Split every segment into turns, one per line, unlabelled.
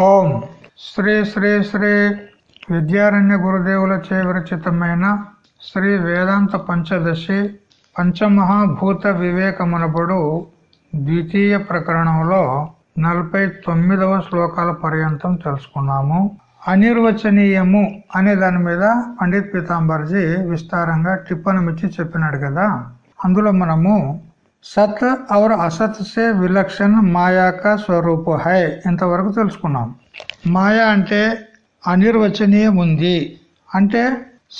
ఓం శ్రీ శ్రీ శ్రీ విద్యారణ్య గురుదేవుల చే విరచితమైన శ్రీ వేదాంత పంచదశి పంచమహాభూత వివేకమునబడు ద్వితీయ ప్రకరణంలో నలభై తొమ్మిదవ శ్లోకాల పర్యంతం తెలుసుకున్నాము. అనిర్వచనీయము అనే దాని మీద పండిత్ పీతాంబర్జీ విస్తారంగా టిప్పణమిచ్చి చెప్పినాడు కదా. అందులో మనము సత్ और असत से విలక్షణ మాయా కా స్వరూప హై ఇంతవరకు తెలుసుకున్నాం మాయా అంటే అనిర్వచనీయం ఉంది అంటే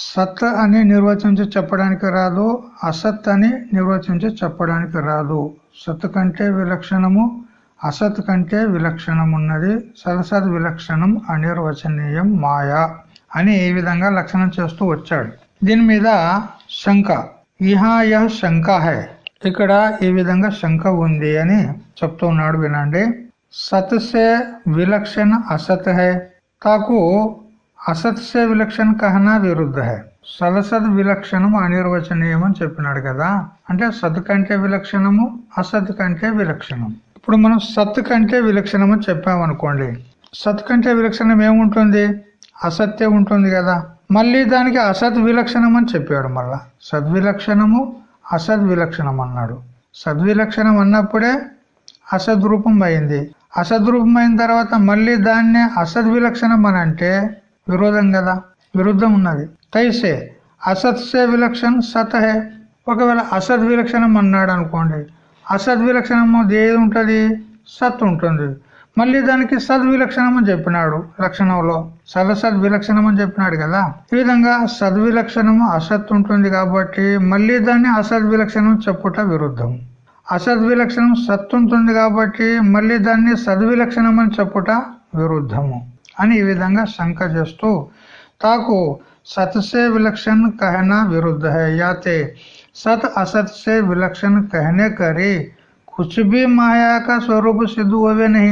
సత్ అని నిర్వచించి చెప్పడానికి రాదు అసత్ అని నిర్వచించి చెప్పడానికి రాదు సత్ కంటే విలక్షణము అసత్ కంటే విలక్షణం ఉన్నది సదసద్ విలక్షణం అనిర్వచనీయం మాయా అని ఈ విధంగా లక్షణం చేస్తూ వచ్చాడు దీని మీద శంక ఇహా యహ శంక హై ఇక్కడ ఈ విధంగా శంక ఉంది అని చెప్తున్నాడు వినండి. సత్సే విలక్షణ అసత్ హై. తాకు అసత్సే విలక్షణ కహనా విరుద్ధ హై. సదసద్ విలక్షణము అనిర్వచనీయం అని చెప్పినాడు కదా. అంటే సత్ కంటే విలక్షణము అసత్ కంటే విలక్షణం. ఇప్పుడు మనం సత్ కంటే విలక్షణము చెప్పామనుకోండి. సత్ కంటే విలక్షణం ఏముంటుంది? అసత్య ఉంటుంది కదా. మళ్ళీ దానికి అసత్ విలక్షణం అని చెప్పాడు మళ్ళా. సద్విలక్షణము అసద్విలక్షణం అన్నాడు సద్విలక్షణం అన్నప్పుడే అసద్రూపం అయింది అసద్రూపం అయిన తర్వాత మళ్ళీ దాన్నే అసద్విలక్షణం అని అంటే విరోధం కదా విరుద్ధం ఉన్నది తైసే అసత్సే విలక్షణం సతహే. ఒకవేళ అసద్విలక్షణం అన్నాడు అనుకోండి అసద్విలక్షణము ఏది ఉంటుంది సత్ ఉంటుంది మళ్ళీ దానికి సద్విలక్షణం అని చెప్పినాడు లక్షణంలో సదసద్ విలక్షణం అని చెప్పినాడు కదా ఈ విధంగా సద్విలక్షణము అసత్ ఉంటుంది కాబట్టి మళ్ళీ దాన్ని అసద్విలక్షణం చెప్పుట విరుద్ధం అసద్విలక్షణం సత్ ఉంటుంది కాబట్టి మళ్ళీ దాన్ని సద్విలక్షణం అని చెప్పుట విరుద్ధము అని ఈ విధంగా శంక చేస్తూ తాకు सत से विलक्षण कहना विरुद्ध है याते सत असत से विलक्षण कहने करे कुछ भी మాయా का స్వరూప సిద్ధు అవే నహి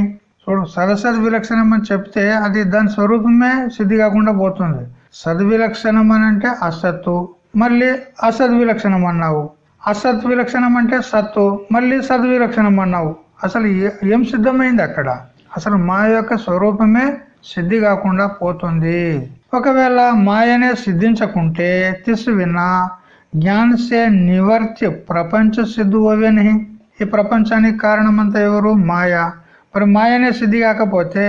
ఇప్పుడు సదసద్ విలక్షణం అని చెప్తే అది దాని స్వరూపమే సిద్ధి కాకుండా పోతుంది. సద్విలక్షణం అని అంటే అసత్తు మళ్ళీ అసద్విలక్షణం అన్నావు. అసత్ విలక్షణం అంటే సత్తు మళ్ళీ సద్విలక్షణం అన్నావు. అసలు ఏం సిద్ధమైంది అక్కడ? అసలు మా యొక్క స్వరూపమే సిద్ధి కాకుండా పోతుంది. ఒకవేళ మాయనే సిద్ధించకుంటే తిసు విన్నా జ్ఞాన సే నివర్త్య ప్రపంచ సిద్ధు అవేని ఈ ప్రపంచానికి కారణమంతా ఎవరు? మాయ. మరి మాయనే సిద్ధి కాకపోతే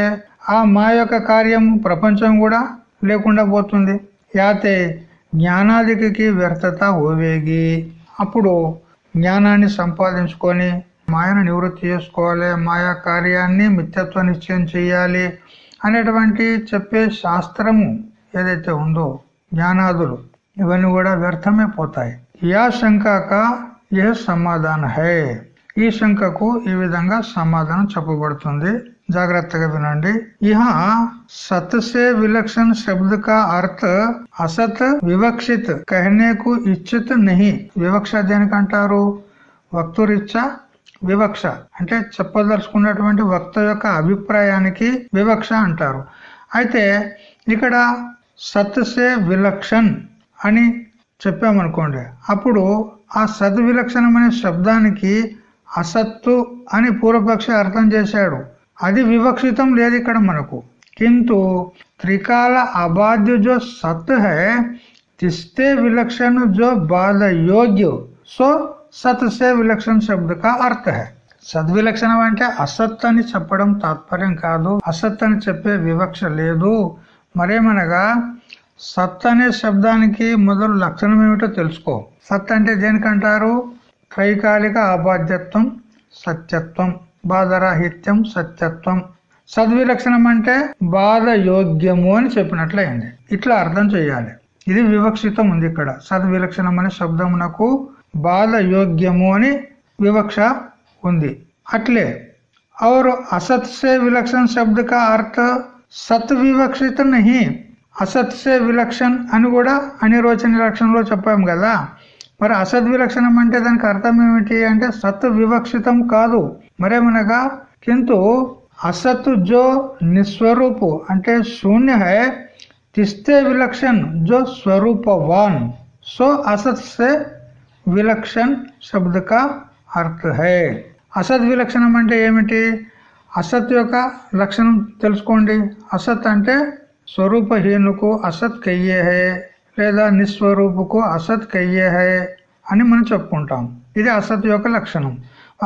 ఆ మాయ యొక్క కార్యం ప్రపంచం కూడా లేకుండా పోతుంది. యాతే జ్ఞానాదికి వ్యర్థత ఓవేగి. అప్పుడు జ్ఞానాన్ని సంపాదించుకొని మాయను నివృత్తి చేసుకోవాలి మాయా కార్యాన్ని మిథ్యత్వ నిశ్చయం చేయాలి అనేటువంటి చెప్పే శాస్త్రము ఏదైతే ఉందో జ్ఞానాదులు ఇవన్నీ కూడా వ్యర్థమే పోతాయి. యా శంకాక ఏ సమాధాన. హై ఈ శంకకు ఈ విధంగా సమాధానం చెప్పబడుతుంది. జాగ్రత్తగా వినండి. ఇహ సత్సే విలక్షణ శబ్ద కా అర్థ అసత్ వివక్షిత్ కహనేకు ఇచ్చిత్ నహి. వివక్ష దేనికంటారు వక్తురిచ్చ వివక్ష. అంటే చెప్పదలుచుకున్నటువంటి వక్త యొక్క అభిప్రాయానికి వివక్ష అంటారు. అయితే ఇక్కడ సత్సే విలక్షణ్ అని చెప్పామనుకోండి. అప్పుడు ఆ సద్విలక్షణం శబ్దానికి అసత్తు అని పూర్వపక్ష అర్థం చేశాడు. అది వివక్షితం లేదు ఇక్కడ మనకు. కింటు త్రికాల అబాధ్య జో సత్ హే తిస్తే విలక్షణ జో బాధ యోగ్య సో సత్ సే విలక్షణ శబ్ద కా అర్థ హే. సద్విలక్షణం అంటే అసత్ అని చెప్పడం తాత్పర్యం కాదు అసత్ అని చెప్పే వివక్ష లేదు. మరేమనగా సత్ అనే శబ్దానికి మొదలు లక్షణం ఏమిటో తెలుసుకో. సత్ అంటే దేనికంటారు? త్రైకాలిక అబాధ్యత్వం సత్యత్వం బాధరాహిత్యం సత్యత్వం సద్విలక్షణం అంటే బాధ యోగ్యము అని చెప్పినట్లయింది ఇట్లా అర్థం చేయాలి ఇది వివక్షితం ఉంది ఇక్కడ సద్విలక్షణం అనే శబ్దమునకు బాధ యోగ్యము అని వివక్ష ఉంది అట్లే और असत से विलक्षण शब्द का अर्थ సత్ వివక్షిత నహి అసత్ సే విలక్షణ్ అని కూడా అనిర్వచన లక్షణంలో చెప్పాం కదా మరి అసద్ విలక్షణం అంటే దానికి అర్థం ఏమిటి అంటే సత్ వివక్షితం కాదు మరేమనగా కింటు అసత్ జో నిస్వరూపు అంటే శూన్య హై తిస్తే విలక్షణ్ జో స్వరూపవాన్ సో असत से విలక్షణ్ శబ్ద కా అర్థ హై అసద్ విలక్షణం అంటే ఏమిటి అసత్ యొక్క లక్షణం తెలుసుకోండి అసత్ అంటే స్వరూపహీనుకు అసత్ కయ్యే హే లేదా నిస్వరూపుకు అసత్ కయ్యే హే అని మనం చెప్పుకుంటాం. ఇది అసత్ యొక్క లక్షణం.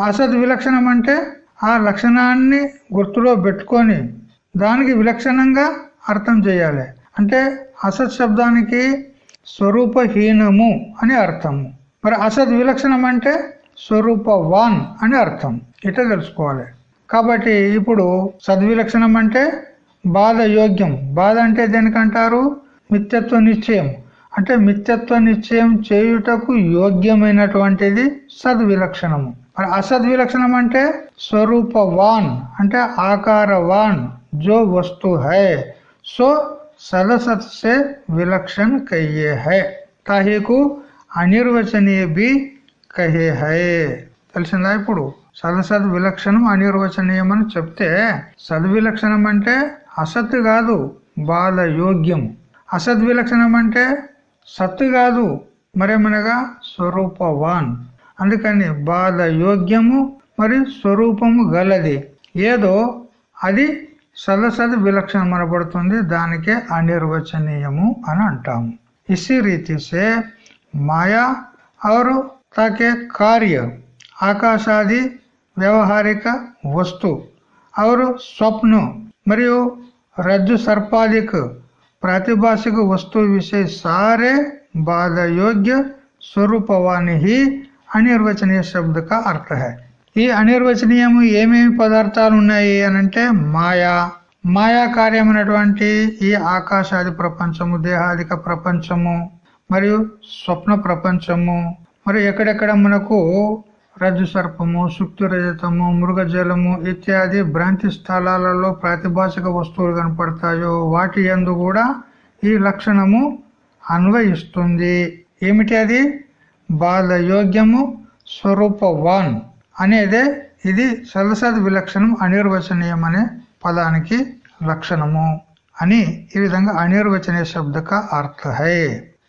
అసత్ విలక్షణం అంటే ఆ లక్షణాన్ని గుర్తులో పెట్టుకొని దానికి విలక్షణంగా అర్థం చేయాలి. అంటే అసత్ శబ్దానికి స్వరూపహీనము అని అర్థము మరి అసత్ విలక్షణం అంటే స్వరూపవాన్ అని అర్థం. ఇట్లా తెలుసుకోవాలి. కాబట్టి ఇప్పుడు సద్విలక్షణం అంటే బాధ యోగ్యం బాధ అంటే దేనికంటారు? మిత్యత్వ నిశ్చయం. అంటే మిత్యత్వ నిశ్చయం చేయుటకు యోగ్యమైనటువంటిది సద్విలక్షణము. మరి అసద్విలక్షణం అంటే స్వరూపవాన్ అంటే ఆకారవాన్ జో వస్తు హై. సో సదసత్ సే విలక్షణ కయ్యే హై. తాహీకు అనిర్వచనీయ బి కహే హై. తెలిసిందా ఇప్పుడు? సదసద్ విలక్షణం అనిర్వచనీయం అని చెప్తే సద్విలక్షణం అంటే అసత్ కాదు బాధ యోగ్యం అసద్విలక్షణం అంటే సత్తు కాదు మరేమనగా స్వరూపవాన్. అందుకని బాధ యోగ్యము మరి స్వరూపము గలది. ఏదో అది సదసద్ విలక్షణం అనబడుతుంది దానికే అనిర్వచనీయము అని అంటాము. ఇసి రీతి సే మాయా और తాకే కార్య ఆకాశాది వ్యవహారిక వస్తు. ఆరు స్వప్ను మరియు రజ్జు సర్పాదికు प्रातिभाषिक वस्तु विषय सारे बाध योग्य స్వరూపవాణి ही అనిర్వచనీయ శబ్ద కా అర్థ है ఈ అనిర్వచనీయము ఏమేమి పదార్థాలు ఉన్నాయి అనంటే మాయా మాయా కార్యమైనటువంటి ఈ ఆకాశాది ప్రపంచము దేహాదిక ప్రపంచము మరియు స్వప్న ప్రపంచము మరి ఎక్కడెక్కడ మనకు రజ్జు సర్పము సుక్తి మృగజలము ఇత్యాది భ్రాంతి స్థలాలలో ప్రాతిభాషిక వస్తువులు కనపడతాయో వాటి ఎందు కూడా ఈ లక్షణము అన్వయిస్తుంది. ఏమిటి అది? బాధయోగ్యము స్వరూపవాన్ అనేదే ఇది సలసద్ విలక్షణం అనిర్వచనీయం అనే పదానికి లక్షణము అని ఈ విధంగా అనిర్వచనీయ శబ్దక అర్థ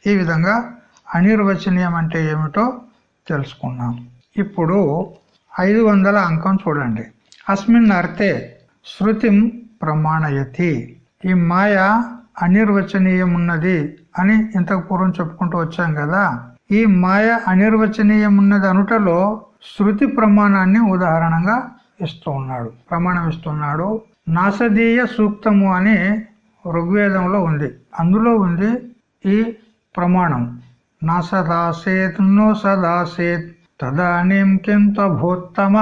ఈ విధంగా అనిర్వచనీయం అంటే ఏమిటో తెలుసుకున్నాం. ఇప్పుడు ఐదు వందల అంకం చూడండి. అస్మిన్ అర్థే శృతిం ప్రమాణయతి. ఈ మాయ అనిర్వచనీయం ఉన్నది అని ఇంతకు పూర్వం చెప్పుకుంటూ వచ్చాం కదా. ఈ మాయ అనిర్వచనీయం ఉన్నది అనుటలో శృతి ప్రమాణాన్ని ఉదాహరణగా ఇస్తూ ఉన్నాడు ప్రమాణం ఇస్తున్నాడు. నాసదీయ సూక్తము అని ఋగ్వేదంలో ఉంది. అందులో ఉంది ఈ ప్రమాణం. నా సదాసేత్ నో సదాసేత్. తదనీం కింత భూత్తమ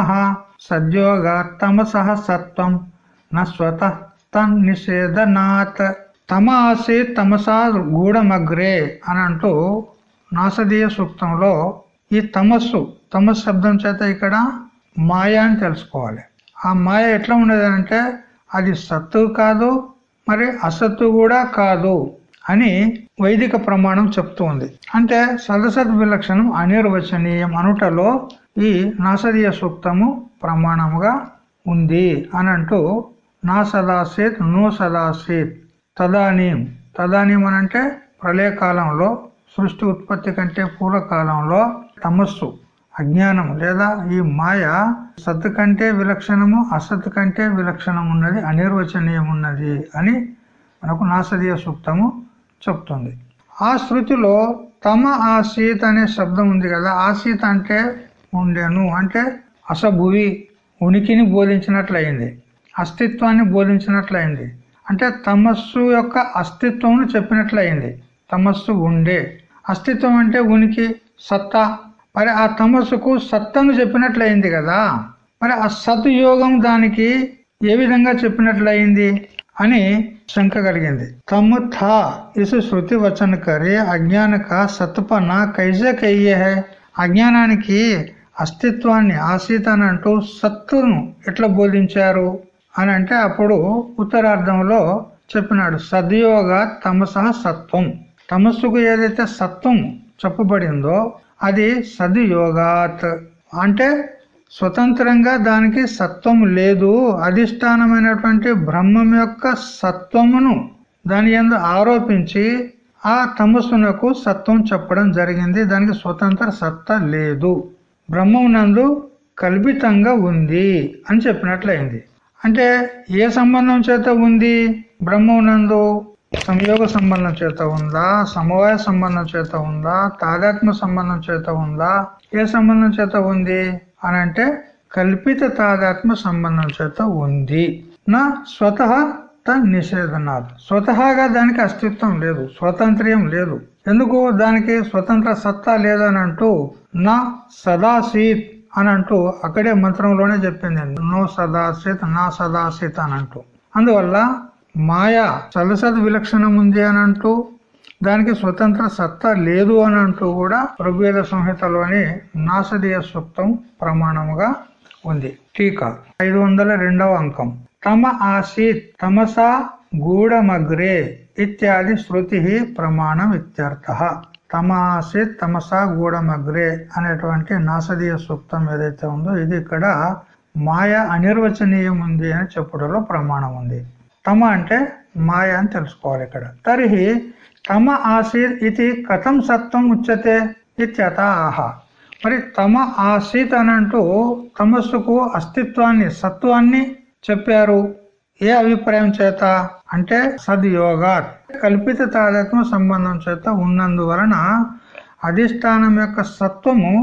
సద్యోగాత్తమసహ సత్వం నస్వత తన్నిషేధనాత్ తమ తమసా గూఢమగ్రే అని అంటూ నాసదీయ సూక్తంలో ఈ తమస్సు తమస్ శబ్దం చేత ఇక్కడ మాయ అని తెలుసుకోవాలి. ఆ మాయ ఎట్లా ఉండేదంటే అంటే అది సత్తు కాదు మరి అసత్తు కూడా కాదు. అని వైదిక ప్రమాణం చెప్తుంది. అంటే సదసద్ విలక్షణం అనిర్వచనీయం అనుటలో ఈ నాసదీయ సూక్తము ప్రమాణముగా ఉంది అని అంటూ నా సదాసేత్ నో సదాసేత్ తదానీం. తదానీం అనంటే ప్రళయకాలంలో సృష్టి ఉత్పత్తి కంటే పూర్వకాలంలో తమస్సు అజ్ఞానం లేదా ఈ మాయ సత్ కంటే విలక్షణము అసత్ కంటే విలక్షణం ఉన్నది అనిర్వచనీయం ఉన్నది అని మనకు నాసదీయ సూక్తము చెప్తుంది. ఆ శృతిలో తమ ఆసీత్ అనే శబ్దం ఉంది కదా ఆసీత్ అంటే ఉండెను అంటే అసభువి ఉనికిని బోధించినట్లయింది అస్తిత్వాన్ని బోధించినట్లయింది అంటే తమస్సు యొక్క అస్తిత్వం చెప్పినట్లయింది తమస్సు ఉండే. అస్తిత్వం అంటే ఉనికి సత్తా. మరి ఆ తమస్సుకు సత్తను చెప్పినట్లయింది కదా మరి ఆ సత్యోగం దానికి ఏ విధంగా చెప్పినట్లయింది? అని శంక కలిగింది. తమ థా ఇసు శృతి వచన కరే అజ్ఞానక సత్పన కైజే కయ్యే హై. అజ్ఞానానికి అస్తిత్వాన్ని ఆసీత అని అంటూ సత్తును ఎట్లా బోధించారు? అని అంటే అప్పుడు ఉత్తరార్థంలో చెప్పినాడు సద్యోగ తమస సత్వం. తమస్సుకు ఏదైతే సత్వం చెప్పబడిందో అది సద్యోగాత్ అంటే స్వతంత్రంగా దానికి సత్వం లేదు. అధిష్టానమైనటువంటి బ్రహ్మం యొక్క సత్వమును దాని ఎందు ఆరోపించి ఆ తమస్సునకు సత్వం చెప్పడం జరిగింది. దానికి స్వతంత్ర సత్త లేదు. బ్రహ్మం నందు కల్పితంగా ఉంది అని చెప్పినట్లయింది. అంటే ఏ సంబంధం చేత ఉంది? బ్రహ్మనందు సంయోగ సంబంధం చేత ఉందా? సమవాయ సంబంధం చేత ఉందా? తాదాత్మ సంబంధం చేత ఉందా? ఏ సంబంధం చేత ఉంది? అని అంటే కల్పిత తాదాత్మ సంబంధం చేత ఉంది. నా స్వతహ తన్ నిషేధనాలు స్వతహాగా దానికి అస్తిత్వం లేదు స్వతంత్ర్యం లేదు. ఎందుకు? దానికి స్వతంత్ర సత్తా లేదని అంటూ నా సదాసీత్ అని అంటూ అక్కడే మంత్రంలోనే చెప్పింది. నో సదాసిత్ నా సదాసిత్ అని అంటూ అందువల్ల మాయ సలసద్ విలక్షణం ఉంది అని అంటూ దానికి స్వతంత్ర సత్తా లేదు అని అంటూ కూడా ఋగ్వేద సంహితలోని నాసదీయ సూక్తం ప్రమాణముగా ఉంది. టీకా. ఐదు వందల రెండవ అంకం. తమ ఆసీత్ తమసా గూఢమగ్రే ఇత్యాది శృతి ప్రమాణం ఇత్యర్థ. తమ ఆసీత్ తమసా గూఢమగ్రే అనేటువంటి నాసదీయ సూక్తం ఏదైతే ఉందో ఇది ఇక్కడ మాయ అనిర్వచనీయం ఉంది అని చెప్పడంలో ప్రమాణం ఉంది. తమ అంటే మాయ అని తెలుసుకోవాలి ఇక్కడ. తర్హి తమ ఆసీత్ ఇది కథం సత్వం ఉచ్యతే ఇత్యత ఆహా మరి తమ ఆసీత్ అనంటూ తమస్సుకు అస్తిత్వాన్ని సత్వాన్ని చెప్పారు. ఏ అభిప్రాయం చేత? అంటే సద్యోగాత్. కల్పిత తాదాత్మ సంబంధం చేత ఉన్నందువలన అధిష్టానం యొక్క సత్వము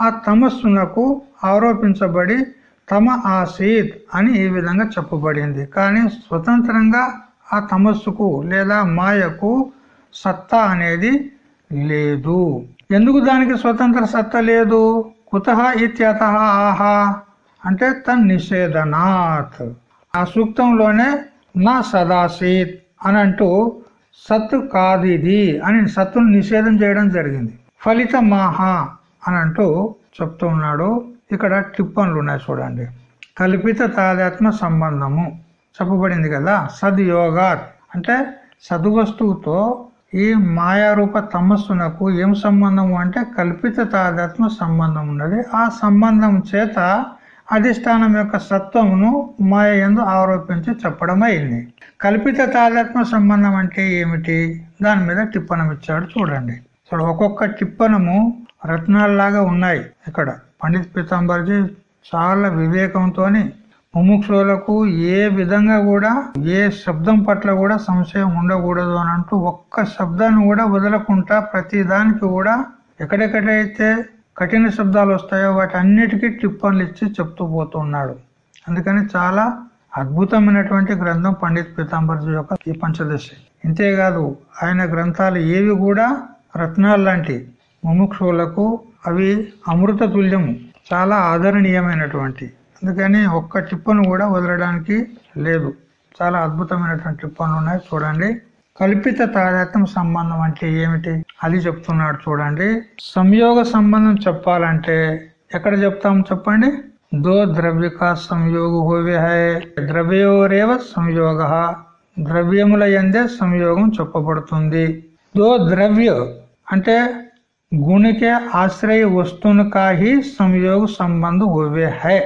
ఆ తమస్సునకు ఆరోపించబడి తమ ఆసీత్ అని ఈ విధంగా చెప్పబడింది. కానీ స్వతంత్రంగా ఆ తమస్సుకు లేదా మాయకు సత్తా అనేది లేదు. ఎందుకు దానికి స్వతంత్ర సత్తా లేదు? కుత ఇత్యత ఆహా. అంటే తన్ నిషేధనాత్. ఆ సూక్తంలోనే నా సదాసీత్ అని అంటూ సత్తు కాదు ఇది అని సత్తును నిషేధం చేయడం జరిగింది. ఫలిత మాహా అని అంటూ చెప్తూ ఉన్నాడు. ఇక్కడ టిప్పన్లు ఉన్నాయి చూడండి. కల్పిత తాదాత్మ సంబంధము. చెప్పబడింది కదా? సద్యోగాత్. అంటే సద్వస్తువుతో ఈ మాయారూప తమస్సునకు ఏం సంబంధము అంటే కల్పిత తాదాత్మ సంబంధం ఉన్నది. ఆ సంబంధం చేత అధిష్టానం యొక్క సత్వమును మాయ ఎందు ఆరోపించి చెప్పడం అయింది కల్పిత తాదాత్మ సంబంధం అంటే ఏమిటి? దాని మీద టిప్పణం ఇచ్చాడు చూడండి. చూడ ఒక్కొక్క టిప్పణము రత్నాల్లాగా ఉన్నాయి. ఇక్కడ పండిత్ పీతాంబర్జీ చాలా వివేకంతోని ముముక్షులకు ఏ విధంగా కూడా ఏ శబ్దం పట్ల కూడా సంశయం ఉండకూడదు అని అంటూ ఒక్క శబ్దాన్ని కూడా వదలకుండా ప్రతి దానికి కూడా ఎక్కడెక్కడైతే కఠిన శబ్దాలు వస్తాయో వాటి అన్నిటికీ టిప్పన్లు ఇచ్చి చెప్తూ పోతున్నాడు. అందుకని చాలా అద్భుతమైనటువంటి గ్రంథం పండిత్ పీతాంబర్జీ యొక్క ఈ పంచదశి. ఇంతేకాదు ఆయన గ్రంథాలు ఏవి కూడా రత్నాలు లాంటి ముముక్షులకు అవి అమృత తుల్యము చాలా ఆదరణీయమైనటువంటి అందుకని ఒక్క టిప్పను కూడా వదలడానికి లేదు. చాలా అద్భుతమైనటువంటి టిప్పన్లు ఉన్నాయి చూడండి. కల్పిత తాదాత్మ సంబంధం అంటే ఏమిటి? అది చెప్తున్నాడు చూడండి. సంయోగ సంబంధం చెప్పాలంటే ఎక్కడ చెప్తాం చెప్పండి? దో ద్రవ్యక సంయోగ హోవే హై ద్రవ్యోరేవ సంయోగ ద్రవ్యముల ఎందే సంయోగం చెప్పబడుతుంది. దో ద్రవ్య అంటే గుణికే ఆశ్రయ వస్తువును కాహి సంయోగ సంబంధం హోవే హై.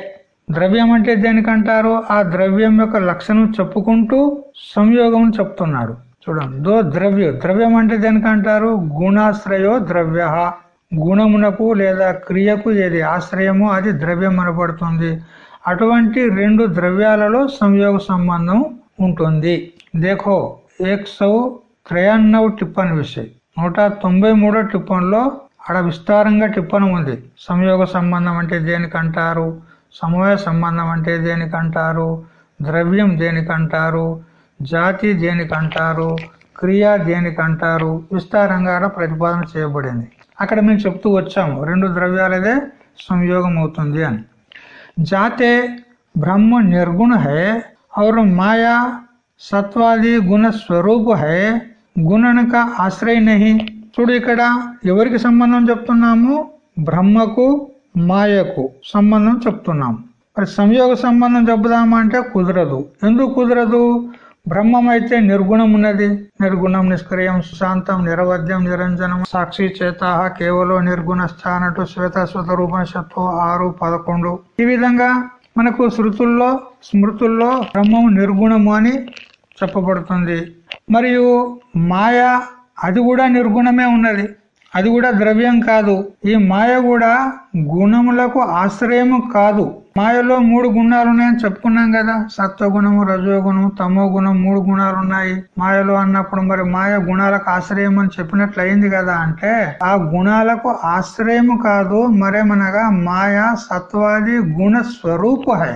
ద్రవ్యం అంటే దేనికంటారు ఆ ద్రవ్యం యొక్క లక్షణం చెప్పుకుంటూ సంయోగం చెప్తున్నాడు చూడండి. దో ద్రవ్య. ద్రవ్యం అంటే దేనికంటారు? గుణాశ్రయో ద్రవ్య. గుణమునకు లేదా క్రియకు ఏది ఆశ్రయమో అది ద్రవ్యం అనబడుతుంది. అటువంటి రెండు ద్రవ్యాలలో సంయోగ సంబంధం ఉంటుంది. దేఖో ఏక్ సౌ త్రయాన్నవ టిప్పన్ విషయం. నూట తొంభై మూడో టిప్పన్లో ఆడ విస్తారంగా టిప్పణం ఉంది. సంయోగ సంబంధం అంటే దేనికంటారు? సమయ సంబంధం అంటే దేనికంటారు? ద్రవ్యం దేనికంటారు? జాతి దేనికంటారు? క్రియ దేనికంటారు? విస్తారంగా ప్రతిపాదన చేయబడింది. అక్కడ మేము చెప్తూ వచ్చాము రెండు ద్రవ్యాలదే సంయోగం అవుతుంది అని. జాతే బ్రహ్మ నిర్గుణ హై और మాయా సత్వాది గుణ స్వరూపు హై గుణనక ఆశ్రయ నహి. చూడు ఇక్కడ ఎవరికి సంబంధం చెప్తున్నాము? బ్రహ్మకు మాయకు సంబంధం చెప్తున్నాం. మరి సంయోగ సంబంధం చెప్పుదామంటే అంటే కుదరదు. ఎందుకు కుదరదు? బ్రహ్మం అయితే నిర్గుణం ఉన్నది. నిర్గుణం నిష్క్రియం శాంతం నిరవధ్యం నిరంజనం సాక్షి చేత కేవలం నిర్గుణ స్థానటు శ్వేత స్వతరూపనిషత్తు ఆరు పదకొండు. ఈ విధంగా మనకు శృతుల్లో స్మృతుల్లో బ్రహ్మం నిర్గుణము అని చెప్పబడుతుంది. మరియు మాయ అది కూడా నిర్గుణమే ఉన్నది. అది కూడా ద్రవ్యం కాదు. ఈ మాయ కూడా గుణములకు ఆశ్రయము కాదు. మాయలో మూడు గుణాలు ఉన్నాయని చెప్పుకున్నాం కదా. సత్వగుణము రజోగుణము తమో గుణం మూడు గుణాలు ఉన్నాయి మాయలో అన్నప్పుడు మరి మాయ గుణాలకు ఆశ్రయం అని చెప్పినట్లయింది కదా అంటే ఆ గుణాలకు ఆశ్రయము కాదు మరేమనగా మాయ సత్వాది గుణ స్వరూప హై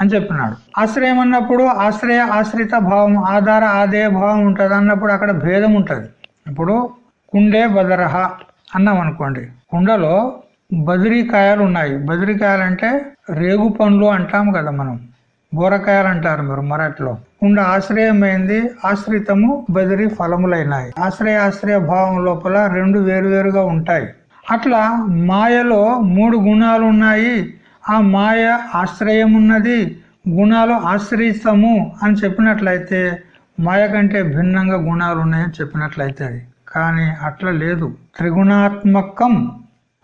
అని చెప్పినాడు. ఆశ్రయం అన్నప్పుడు ఆశ్రయ ఆశ్రిత భావం ఆధార ఆదేయ భావం ఉంటుంది. అన్నప్పుడు అక్కడ భేదం ఉంటుంది. ఇప్పుడు కుండే బదరహ అన్నాం అనుకోండి కుండలో బదిరికాయలు ఉన్నాయి బదిరికాయలు అంటే రేగు పండ్లు అంటాం కదా మనం. బోరకాయలు అంటారు మీరు మరట్లో కుండ ఆశ్రయమైంది. ఆశ్రితము బదిరి ఫలములైనాయి. ఆశ్రయ ఆశ్రయ భావం లోపల రెండు వేరువేరుగా ఉంటాయి. అట్లా మాయలో మూడు గుణాలు ఉన్నాయి ఆ మాయ ఆశ్రయం ఉన్నది గుణాలు ఆశ్రయిస్తాము అని చెప్పినట్లయితే మాయ కంటే భిన్నంగా గుణాలు ఉన్నాయని చెప్పినట్లయితే కానీ అట్లా లేదు. త్రిగుణాత్మకం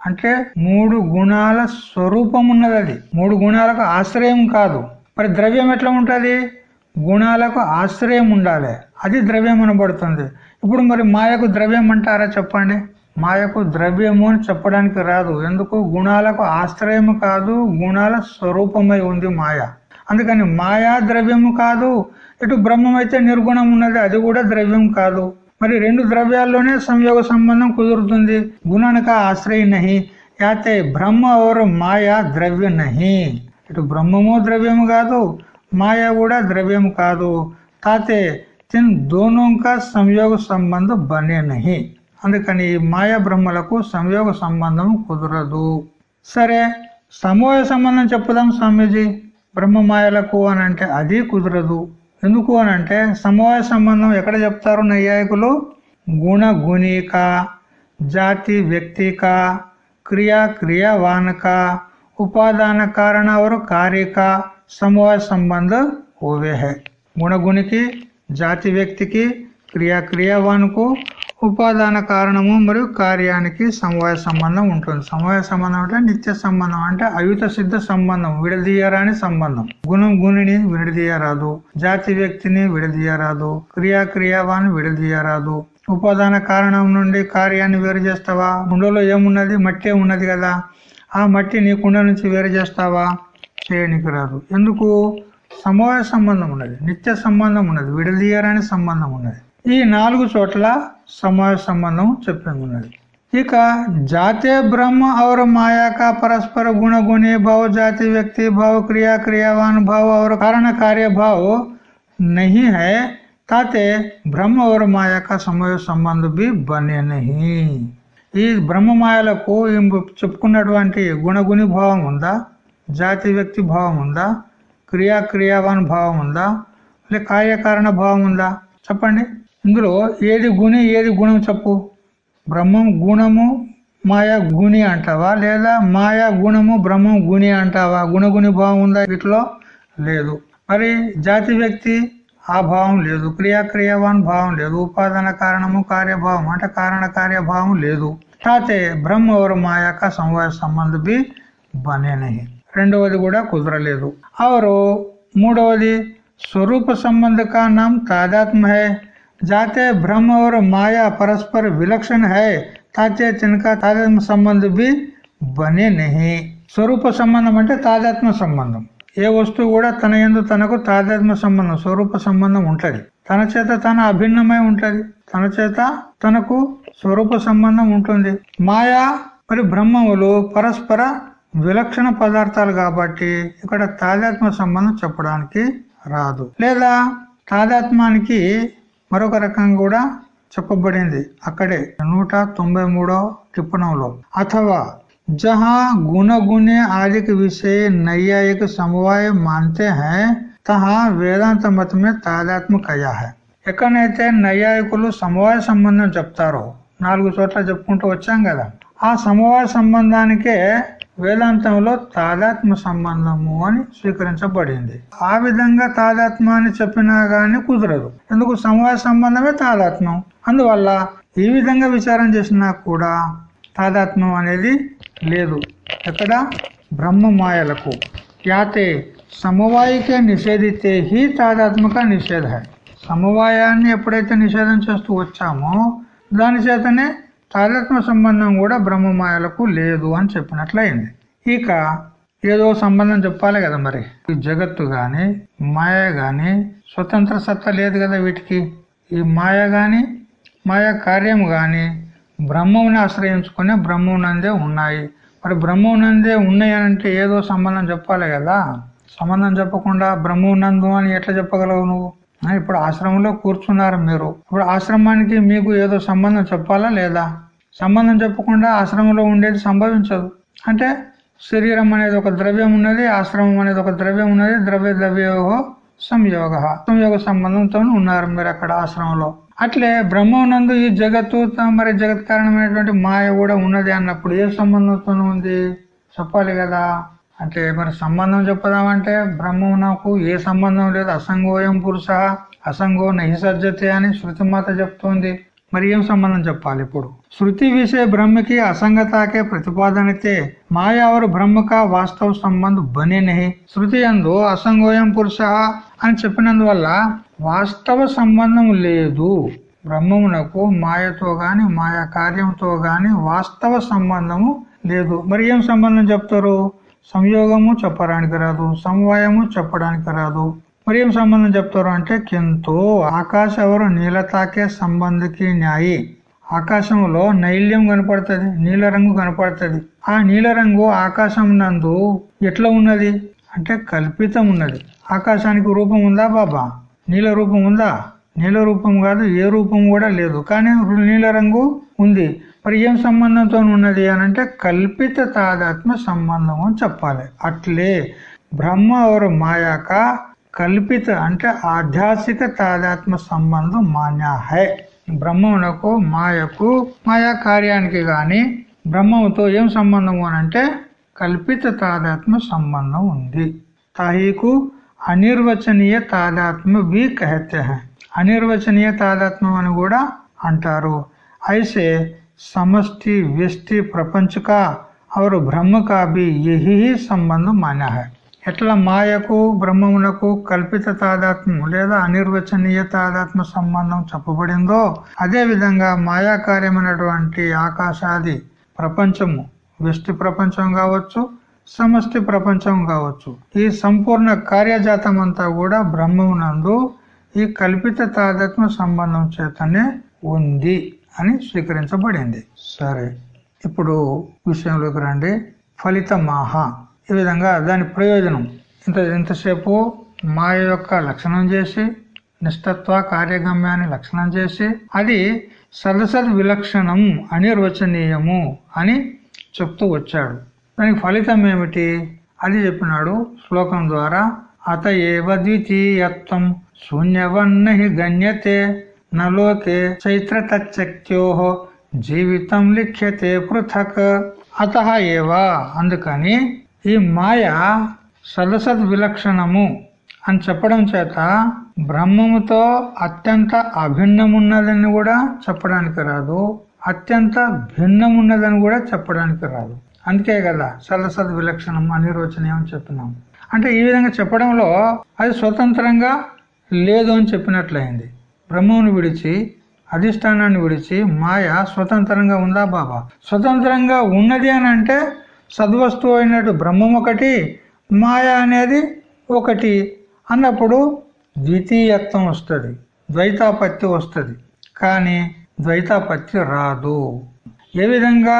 అంటే మూడు గుణాల స్వరూపం ఉన్నది అది. మూడు గుణాలకు ఆశ్రయం కాదు. మరి ద్రవ్యం ఎట్లా ఉంటుంది? గుణాలకు ఆశ్రయం ఉండాలి. అది ద్రవ్యం అనబడుతుంది. ఇప్పుడు మరి మాయకు ద్రవ్యం అంటారా చెప్పండి? మాయకు ద్రవ్యము అని చెప్పడానికి రాదు. ఎందుకు? గుణాలకు ఆశ్రయం కాదు గుణాల స్వరూపమై ఉంది మాయ. అందుకని మాయా ద్రవ్యము కాదు ఇటు బ్రహ్మం అయితే నిర్గుణం ఉన్నది అది కూడా ద్రవ్యం కాదు. మరి రెండు ద్రవ్యాల్లోనే సంయోగ సంబంధం కుదురుతుంది. గుణానిక ఆశ్రయ నహి యాతే బ్రహ్మ ఓరు మాయ ద్రవ్య నహి. ఇటు బ్రహ్మము ద్రవ్యము కాదు మాయ కూడా ద్రవ్యం కాదు. తాతే తిన్ దోనుక సంయోగ సంబంధం బనే నహి. అందుకని మాయా బ్రహ్మలకు సంయోగ సంబంధం కుదరదు. సరే సమూహ సంబంధం చెప్పుదాం స్వామీజీ. బ్రహ్మమాయలకు అని అంటే అది కుదరదు. ఎందుకు అని అంటే సమవాయ సంబంధం ఎక్కడ చెప్తారు నైయాయికులు? గుణ గుణిక జాతి వ్యక్తిక క్రియా క్రియావానక ఉపాదాన కారణ వారు కారిక సమవాయ సంబంధ ఓవే హై గుణగుణికి జాతి వ్యక్తికి క్రియా క్రియావాన్కు ఉపాదాన కారణము మరియు కార్యానికి సమవాయ సంబంధం ఉంటుంది. సమవాయ సంబంధం అంటే నిత్య సంబంధం అంటే అయుత సిద్ధ సంబంధం విడదీయరాని సంబంధం. గుణం గుణిని విడదీయరాదు జాతి వ్యక్తిని విడదీయరాదు క్రియా క్రియావాన్ని విడదీయరాదు. ఉపాదాన కారణం నుండి కార్యాన్ని వేరు చేస్తావా? కుండలో ఏమున్నది? మట్టే ఉన్నది కదా? ఆ మట్టిని కుండ నుంచి వేరు చేస్తావా? చేయనికి రాదు. ఎందుకు? సమవాయ సంబంధం ఉన్నది నిత్య సంబంధం ఉన్నది విడదీయరాని సంబంధం ఉన్నది. ఈ నాలుగు చోట్ల సమవాయ సంబంధం చెప్పింది ఉన్నది ఇక జాతే ब्रह्म और माया का परस्पर गुण गुणे भाव जाति व्यक्ति भाव क्रिया क्रियावान भाव और कारण कार्य भाव नहीं है ताते బ్రహ్మ और మాయా का సమయ సంబంధ भी బనే नहीं ఈ బ్రహ్మ మాయలకు ఈ చెప్పుకున్నటువంటి గుణగుణి భావం ఉందా జాతి వ్యక్తి భావం ఉందా క్రియా క్రియావాన్ భావం ఉందా లేక కార్యకారణ భావం ఉందా చెప్పండి ఇందులో ఏది గుణి ఏది గుణం చెప్పు బ్రహ్మం గుణము మాయా గుణి అంటావా లేదా మాయా గుణము బ్రహ్మం గుణి అంటావా గుణగుణి భావం ఉందా వీటిలో లేదు మరి జాతి వ్యక్తి ఆ భావం లేదు క్రియా క్రియావాన్ భావం లేదు ఉపాదాన కారణము కార్యభావం అంటే కారణ కార్యభావం లేదు తాతే బ్రహ్మ और మాయా का समवाय संबंध भी బనే नहीं రెండవది కూడా కుదరలేదు और మూడవది स्वरूप संबंध का नाम तादात्म है जाते ब्रह्म और माया परस्पर विलक्षण है ताते तिनका तादात्म संबंध भी బనే नहीं స్వరూప సంబంధం అంటే తాదాత్మ సంబంధం ఏ వస్తువు కూడా తన ఎందు తనకు తాదాత్మ సంబంధం స్వరూప సంబంధం ఉంటది తన చేత తన అభిన్నమై ఉంటది తన చేత తనకు స్వరూప సంబంధం ఉంటుంది మాయా మరి బ్రహ్మములు పరస్పర విలక్షణ పదార్థాలు కాబట్టి ఇక్కడ తాదాత్మ సంబంధం చెప్పడానికి రాదు లేదా తాదాత్మానికి మరొక రకం కూడా చెప్పబడింది అక్కడే నూట తొంభై మూడో టిప్పణంలో అథవా जहाँ गुण गुणे आदि के विषय नैयायिक समवाय मानते हैं तहाँ వేదాంత మత में తాదాత్మ కయా है ఎక్కడైతే నైయాయికులు సమవాయ సంబంధం చెప్తారో నాలుగు చోట్ల చెప్పుకుంటూ వచ్చాం కదా ఆ సమవాయ సంబంధానికే వేదాంతంలో తాదాత్మ సంబంధము అని స్వీకరించబడింది. ఆ విధంగా తాదాత్మ అని చెప్పినా గాని కుదరదు. ఎందుకు? సమవాయ సంబంధమే తాదాత్మ్యం. అందువల్ల ఈ విధంగా విచారం చేసినా కూడా తాదాత్మ్యం అనేది లేదు. ఎక్కడ? బ్రహ్మ మాయలకు యాతే సమవాయికే నిషేధితే హీ తాదాత్మక నిషేధ. సమవాయాన్ని ఎప్పుడైతే నిషేధం చేస్తూ వచ్చామో దాని చేతనే తాదాత్మ సంబంధం కూడా బ్రహ్మమాయలకు లేదు అని చెప్పినట్లయింది. ఇక ఏదో సంబంధం చెప్పాలి కదా మరి. ఈ జగత్తు గాని మాయ గాని స్వతంత్ర సత్తా లేదు కదా వీటికి. ఈ మాయ గాని మాయ కార్యం గాని బ్రహ్మముని ఆశ్రయించుకునే బ్రహ్మనందే ఉన్నాయి. మరి బ్రహ్మనందే ఉన్నాయి అంటే ఏదో సంబంధం చెప్పాలి కదా. సంబంధం చెప్పకుండా బ్రహ్మనందు అని ఎట్లా చెప్పగలవు నువ్వు? ఇప్పుడు ఆశ్రమంలో కూర్చున్నారు మీరు. ఇప్పుడు ఆశ్రమానికి మీకు ఏదో సంబంధం చెప్పాలా లేదా? సంబంధం చెప్పకుండా ఆశ్రమంలో ఉండేది సంభవించదు. అంటే శరీరం అనేది ఒక ద్రవ్యం ఉన్నది ఆశ్రమం అనేది ఒక ద్రవ్యం ఉన్నది ద్రవ్య ద్రవ్యోగో సంయోగ సంయోగ సంబంధంతో ఉన్నారు మీరు అక్కడ ఆశ్రమంలో. అట్లే బ్రహ్మనందు ఈ జగత్తు మరి జగత్ కారణమైనటువంటి మాయ కూడా ఉన్నది అన్నప్పుడు ఏ సంబంధంతో ఉంది? చెప్పాలి కదా. అంటే మరి సంబంధం చెప్పదామంటే బ్రహ్మమునకు ఏ సంబంధం లేదు. అసంగోయం పురుష? అసంగో నహి సజ్జతే అని శృతి మాత చెప్తోంది. మరి ఏం సంబంధం చెప్పాలి ఇప్పుడు? శృతి విషయ బ్రహ్మకి అసంగతాకే ప్రతిపాదనతే మాయావరు బ్రహ్మక వాస్తవ సంబంధం బనే నహి. శృతి అందు అసంగోయం పురుష? అని చెప్పినందువల్ల వాస్తవ సంబంధం లేదు. బ్రహ్మమునకు మాయతో గాని మాయా కార్యంతో గాని వాస్తవ సంబంధము లేదు. మరి ఏం సంబంధం చెప్తారు? సంయోగము చెప్పడానికి రాదు సమవాయము చెప్పడానికి రాదు. మరి ఏం సంబంధం చెప్తారు అంటే కింతో ఆకాశ ఎవరు? తాకే సంబంధికి న్యాయి. ఆకాశంలో నైల్యం కనపడుతుంది నీల రంగు కనపడుతుంది. ఆ నీల రంగు ఆకాశం నందు ఎట్లా ఉన్నది? అంటే కల్పితం ఉన్నది ఆకాశానికి రూపం ఉందా బాబా? నీల రూపం ఉందా? నీల రూపం కాదు ఏ రూపం కూడా లేదు. కానీ నీల రంగు ఉంది. మరి ఏం సంబంధంతో ఉన్నది అని అంటే కల్పిత తాదాత్మ సంబంధం అని చెప్పాలి. అట్లే బ్రహ్మ और మాయాక కల్పిత అంటే ఆధ్యాత్మిక తాదాత్మ సంబంధం మాన్యా హై బ్రహ్మమునకు మాయకు మాయా కార్యానికి గాని బ్రహ్మముతో ఏం సంబంధము అంటే కల్పిత తాదాత్మ సంబంధం ఉంది. తాహీకు అనిర్వచనీయ తాదాత్మ బి కహత్య. అనిర్వచనీయ తాదాత్మ్యం అని కూడా అంటారు. అయితే సమష్టి వ్యష్టి ప్రపంచ का और ब्रह्म का भी यही संबंध माना है ఎట్లా మాయకు బ్రహ్మమునకు కల్పిత తాదాత్మ్యం లేదా అనిర్వచనీయ తాదాత్మ సంబంధం చెప్పబడిందో అదే విధంగా మాయా కార్యమైనటువంటి ఆకాశాది ప్రపంచము వ్యష్టి ప్రపంచం కావచ్చు సమష్టి ప్రపంచం కావచ్చు ఈ సంపూర్ణ కార్యజాతం అంతా కూడా బ్రహ్మమునందు ఈ కల్పిత తాదాత్మ సంబంధం చేతనే ఉంది అని స్వీకరించబడింది. సరే. ఇప్పుడు విషయంలోకి రండి. ఫలితమాహ. ఈ విధంగా దాని ప్రయోజనం. ఇంత ఇంతసేపు మాయ యొక్క లక్షణం చేసి నిష్టత్వ కార్యగమ్యాన్ని లక్షణం చేసి అది సదసద్ విలక్షణం అనిర్వచనీయము అని చెప్తూ వచ్చాడు. దానికి ఫలితం ఏమిటి అది చెప్పినాడు శ్లోకం ద్వారా అత ఏవ ద్వితీయత్వం శూన్యవన్న గణ్యతే. నలోకే చైత్రతచ్చక్త్యో జీవితం లిఖ్యతే పృథక్ అత ఏవా అందుకని ఈ మాయ సదసద్ విలక్షణము అని చెప్పడం చేత బ్రహ్మముతో అత్యంత అభిన్నమున్నదని కూడా చెప్పడానికి రాదు అత్యంత భిన్నమున్నదని కూడా చెప్పడానికి రాదు. అందుకే కదా సదసద్ విలక్షణం అనిర్వచనీయం అని చెప్పినాం అంటే ఈ విధంగా చెప్పడంలో అది స్వతంత్రంగా లేదు అని చెప్పినట్లయింది. బ్రహ్మమును విడిచి అధిష్టానాన్ని విడిచి మాయ స్వతంత్రంగా ఉందా బాబా? స్వతంత్రంగా ఉన్నది అని అంటే సద్వస్తువు అయినట్టు బ్రహ్మం ఒకటి మాయ అనేది ఒకటి. అన్నప్పుడు ద్వితీయత్వం వస్తుంది ద్వైతాపత్తి వస్తుంది. కానీ ద్వైతాపత్తి రాదు. ఏ విధంగా?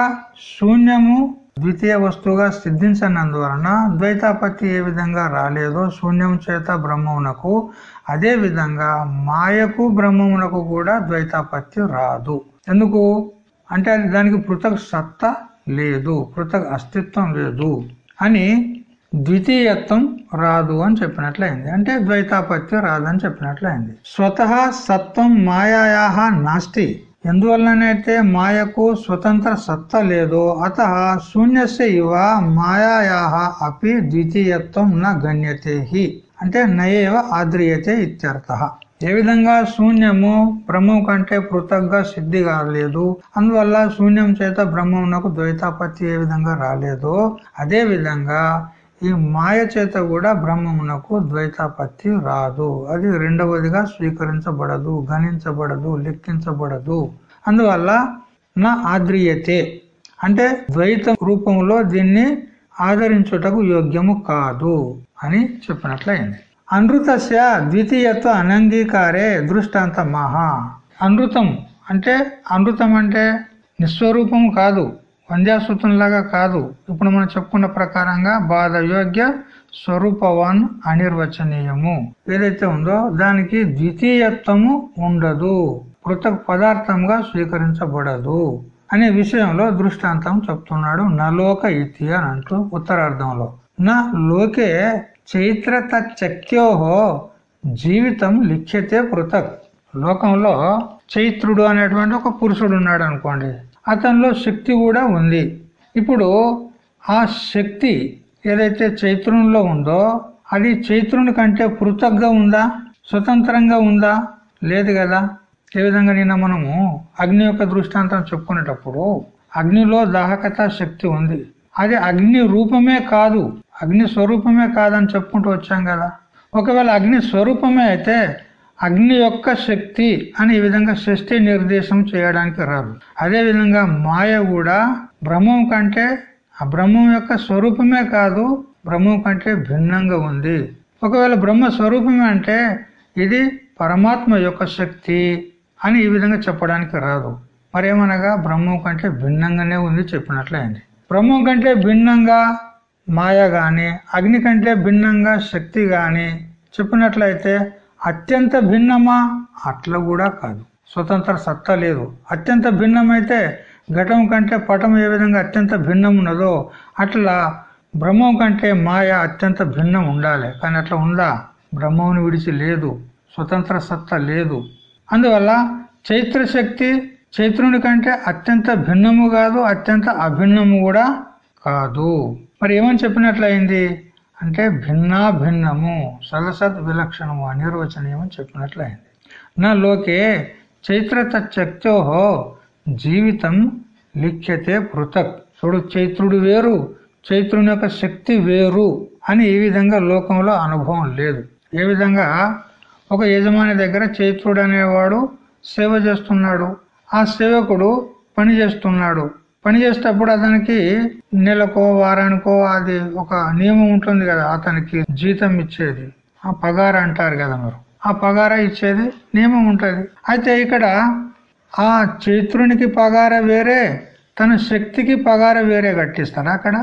శూన్యము ద్వితీయ వస్తువుగా సిద్ధించనందువలన ద్వైతాపత్తి ఏ విధంగా రాలేదో శూన్యం చేత బ్రహ్మమునకు అదే విధంగా మాయకు బ్రహ్మమునకు కూడా ద్వైతాపత్తి రాదు. ఎందుకు? అంటే దానికి పృథక్ సత్తా లేదు పృథక్ అస్తిత్వం లేదు అని ద్వితీయత్వం రాదు అని చెప్పినట్లయింది. అంటే ద్వైతాపత్తి రాదని చెప్పినట్లయింది. స్వతహ సత్వం మాయా నాస్తి. ఎందువల్లనైతే మాయకు స్వతంత్ర సత్త లేదో అత శూన్యస్య ఇవ మాయా అపి ద్వితీయత్వం న గణ్యతే హి. అంటే నయేవ ఆద్రియతే ఇత్యర్థ. ఏ విధంగా శూన్యము బ్రహ్మం కంటే పృథక్గా సిద్ధి కాలేదు అందువల్ల శూన్యం చేత బ్రహ్మమునకు ద్వైతాపత్తి ఏ విధంగా రాలేదో అదే విధంగా ఈ మాయ చేత కూడా బ్రహ్మమునకు ద్వైతాపత్తి రాదు. అది రెండవదిగా స్వీకరించబడదు గణించబడదు లెక్కించబడదు అందువల్ల నా ఆద్రియతే. అంటే ద్వైత రూపంలో దీన్ని ఆదరించుటకు యోగ్యము కాదు అని చెప్పినట్లయింది. అనృతస్య ద్వితీయత్వ అనంగీకారే దృష్టాంత మహా అనృతం అంటే అనృతం అంటే నిస్వరూపం కాదు. వంద్యాసూతంలాగా కాదు. ఇప్పుడు మనం చెప్పుకున్న ప్రకారంగా బాధయోగ్య స్వరూపవాన్ అనిర్వచనీయము. ఏదైతే ఉందో దానికి ద్వితీయత్వము ఉండదు. పృథక్ పదార్థంగా స్వీకరించబడదు అనే విషయంలో దృష్టాంతం చెప్తున్నాడు నలోక ఇతి అని అంటూ ఉత్తరార్థంలో నా లోకే చైత్రత చక్యోహో జీవితం లిఖ్యతే పృథక్. లోకంలో చైత్రుడు అనేటువంటి ఒక పురుషుడు ఉన్నాడు అనుకోండి అతనిలో శక్తి కూడా ఉంది. ఇప్పుడు ఆ శక్తి ఏదైతే చైత్రంలో ఉందో అది చైత్రుని కంటే పృథక్గా ఉందా? స్వతంత్రంగా ఉందా? లేదు కదా. ఏ విధంగా నిన్న మనము అగ్ని యొక్క దృష్టాంతం చెప్పుకునేటప్పుడు అగ్నిలో దాహకత శక్తి ఉంది. అది అగ్ని రూపమే కాదు అగ్ని స్వరూపమే కాదని చెప్పుకుంటూ వచ్చాం కదా. ఒకవేళ అగ్ని స్వరూపమే అయితే అగ్ని యొక్క శక్తి అని ఈ విధంగా సృష్టి నిర్దేశం చేయడానికి రాదు. అదే విధంగా మాయ కూడా బ్రహ్మం కంటే ఆ బ్రహ్మం యొక్క స్వరూపమే కాదు బ్రహ్మం కంటే భిన్నంగా ఉంది. ఒకవేళ బ్రహ్మ స్వరూపమే అంటే ఇది పరమాత్మ యొక్క శక్తి అని ఈ విధంగా చెప్పడానికి రాదు. మరేమనగా బ్రహ్మం కంటే భిన్నంగానే ఉంది చెప్పినట్లయింది. బ్రహ్మం కంటే భిన్నంగా మాయ గాని అగ్ని కంటే భిన్నంగా శక్తి గాని చెప్పినట్లయితే అత్యంత భిన్నమా? అట్లా కూడా కాదు. స్వతంత్ర సత్తా లేదు. అత్యంత భిన్నమైతే ఘటం కంటే పటం ఏ విధంగా అత్యంత భిన్నం ఉన్నదో అట్లా బ్రహ్మం కంటే మాయ అత్యంత భిన్నం ఉండాలి. కానీ అట్లా ఉందా? బ్రహ్మముని విడిచి లేదు. స్వతంత్ర సత్తా లేదు. అందువల్ల చైత్ర శక్తి చైత్రుని కంటే అత్యంత భిన్నము కాదు అత్యంత అభిన్నము కూడా కాదు. మరి ఏమని చెప్పినట్లయింది? అంటే భిన్నాభిన్నము సలసద్ విలక్షణము విలక్షణము అనిర్వచనీయం చెప్పినట్లయింది. నా లోకే చైత్రత శక్తోహో జీవితం లిఖ్యతే పృథక్. చూడు చైత్రుడు వేరు చైత్రుని యొక్క శక్తి వేరు అని ఈ విధంగా లోకంలో అనుభవం లేదు. ఏ విధంగా? ఒక యజమాని దగ్గర చైత్రుడు అనేవాడు సేవ చేస్తున్నాడు. ఆ సేవకుడు పని చేస్తున్నాడు. పని చేసేటప్పుడు అతనికి నెలకో వారానికో అది ఒక నియమం ఉంటుంది కదా అతనికి జీతం ఇచ్చేది. ఆ పగార అంటారు కదా మీరు. ఆ పగార ఇచ్చేది నియమం ఉంటుంది. అయితే ఇక్కడ ఆ చైత్రునికి పగార వేరే తన శక్తికి పగార వేరే కట్టిస్తాడు. అక్కడ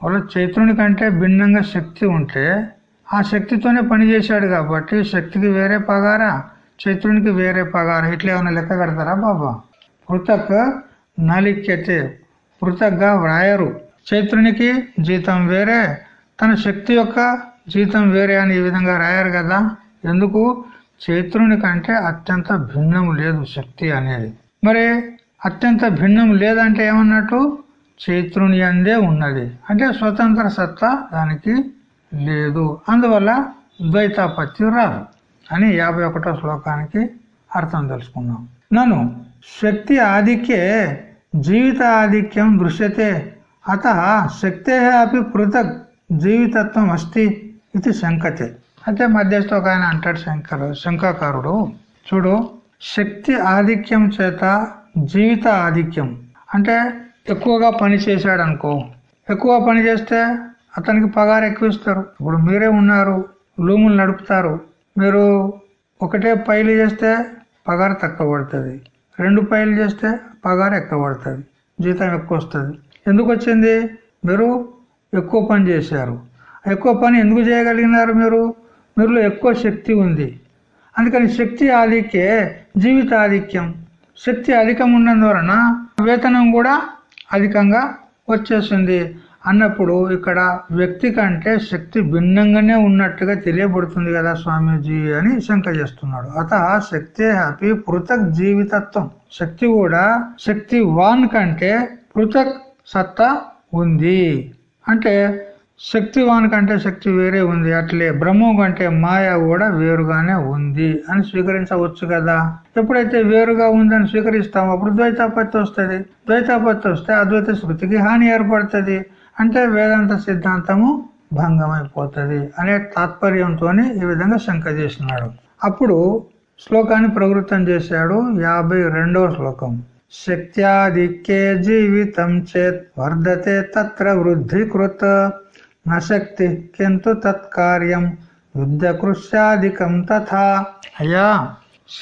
వాళ్ళు చైత్రుని కంటే భిన్నంగా శక్తి ఉంటే ఆ శక్తితోనే పని చేశాడు కాబట్టి శక్తికి వేరే పగారా చైత్రునికి వేరే పగార ఇట్లా ఏమైనా లెక్క కడతారా బాబా? పృథక్ నలిక్యతే పృథక్గా వ్రాయరు. చైత్రునికి జీతం వేరే తన శక్తి యొక్క జీతం వేరే అని ఈ విధంగా రాయరు కదా. ఎందుకు? చైత్రుని కంటే అత్యంత భిన్నం లేదు శక్తి అనేది. మరి అత్యంత భిన్నం లేదంటే ఏమన్నట్టు? చైత్రుని అందే ఉన్నది. అంటే స్వతంత్ర సత్తా దానికి లేదు. అందువల్ల ద్వైతాపత్తి రాదు అని యాభై శ్లోకానికి అర్థం తెలుసుకున్నాం. నన్ను శక్తి ఆధిక్యే జీవిత ఆధిక్యం దృశ్యతే. అత శక్తే అపి పృథక్ జీవితత్వం అస్తి ఇది శంకతే. అంటే మధ్యస్థ ఒక ఆయన అంటాడు శంకరు శంకాకారుడు. చూడు శక్తి ఆధిక్యం చేత జీవిత ఆధిక్యం. అంటే ఎక్కువగా పని చేశాడు అనుకో ఎక్కువ పని చేస్తే అతనికి పగారు ఎక్కువ ఇస్తారు ఇప్పుడు మీరే ఉన్నారు లూములు నడుపుతారు. మీరు ఒకటే పైలు చేస్తే పగారు తక్కువ పడుతుంది. రెండు పైలు చేస్తే పగారు ఎక్కువ పడుతుంది జీతం ఎక్కువ వస్తుంది ఎందుకు వచ్చింది? మీరు ఎక్కువ పని చేశారు. ఎక్కువ పని ఎందుకు చేయగలిగినారు మీరు? మీరులో ఎక్కువ శక్తి ఉంది. అందుకని శక్తి ఆధిక్యే జీవిత ఆధిక్యం శక్తి అధికం ఉన్నందువలన వేతనం కూడా అధికంగా వచ్చేసింది. అన్నప్పుడు ఇక్కడ వ్యక్తి కంటే శక్తి భిన్నంగానే ఉన్నట్టుగా తెలియబడుతుంది కదా స్వామీజీ అని శంక చేస్తున్నాడు. అత శక్తి అపి పృథక్ జీవితత్వం. శక్తి కూడా శక్తి వాన్ కంటే పృథక్ సత్తా ఉంది. అంటే శక్తివాన్ కంటే శక్తి వేరే ఉంది. అట్లే బ్రహ్మం కంటే మాయ కూడా వేరుగానే ఉంది అని స్వీకరించవచ్చు కదా. ఎప్పుడైతే వేరుగా ఉందని స్వీకరిస్తామో అప్పుడు ద్వైతాపత్తి వస్తుంది. ద్వైతాపత్తి వస్తే అద్వైత శృతికి హాని ఏర్పడుతుంది. అంటే వేదాంత సిద్ధాంతము భంగమైపోతుంది అనే తాత్పర్యంతో ఈ విధంగా శంక చేసినాడు. అప్పుడు శ్లోకాన్ని ప్రవృత్తం చేశాడు యాభై శ్లోకం. శక్త్యాధిక్యే జీవితం చేత్ వర్ధతే తత్ర వృద్ధికృత్ నశక్తి కింటు తత్కార్యం యుద్ధ కృష్యాధికం తథా. అయ్యా